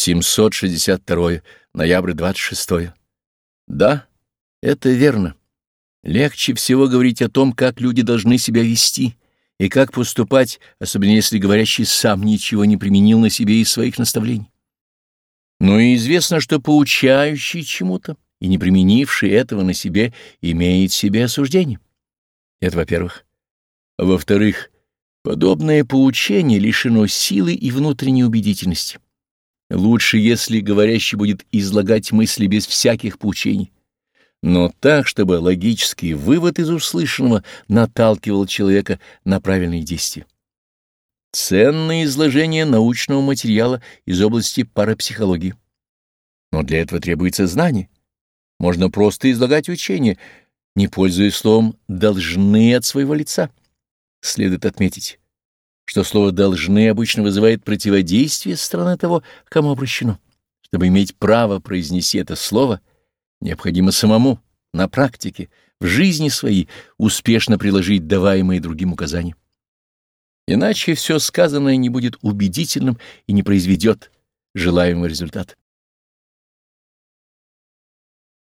762. Ноябрь 26. Да, это верно. Легче всего говорить о том, как люди должны себя вести и как поступать, особенно если говорящий сам ничего не применил на себе из своих наставлений. Но и известно, что поучающий чему-то и не применивший этого на себе имеет себе осуждение. Это во-первых. Во-вторых, подобное поучение лишено силы и внутренней убедительности. Лучше, если говорящий будет излагать мысли без всяких поучений, но так, чтобы логический вывод из услышанного наталкивал человека на правильные действия. Ценное изложение научного материала из области парапсихологии. Но для этого требуется знание. Можно просто излагать учение, не пользуясь словом «должны» от своего лица. Следует отметить, что слово «должны» обычно вызывает противодействие со стороны того, кому обращено. Чтобы иметь право произнести это слово, необходимо самому, на практике, в жизни своей, успешно приложить даваемые другим указания. Иначе все сказанное не будет убедительным и не произведет желаемого результата.